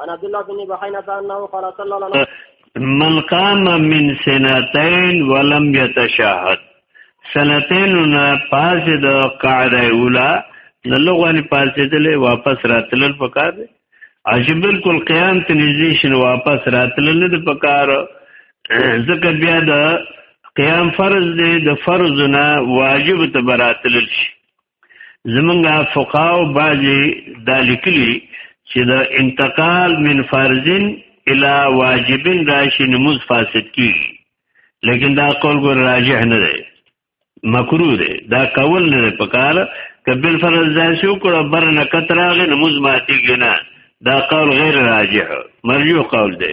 عن عبد الله بن بحينة أنه قال صلى الله عليه وسلم من قام من سنتين ولم يتشهد سنتين پاس د قاعده اوله د لغوانی پاسېدلې واپس راتلل پکار دی چې بالکل قیام ته نږدې شنه واپس راتلل نه دی پکار ځکه بیا د قیام فرض دی د فرض نه واجب ته براتلل شي زمونږه فقاو باجی دا لیکلی چې دا انتقال من فرضین الى واجبین راشی نموز فاسد کی لیکن دا قول ګور راجح نه دی مکروه دی دا کول نه پکار کبل فرض ځاسي وکړه بر نه کتراغه نموز ماتي ګنا دا قول غیر راجح مرجو قول دی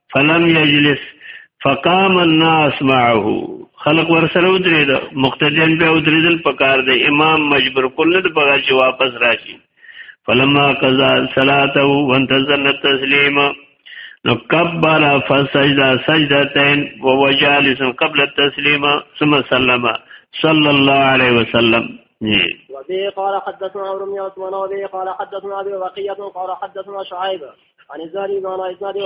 فلم یجلس فقام الناس معه خلق ورسره ودرید مقتدیان به ودریدل پکار دی امام مجبور کول نه پکار چې واپس راشي فلما قضا صلاته وانتظر التسلیم نو کبر فسجد سجدتين وهو جالس قبل التسلیم ثم سلم صلى الله عليه وسلم وبه قال حدثنا عمر بن عثمان وبه قال حدثنا ابي بقيه قال حدثنا شعيب عن الزهري عن الزهري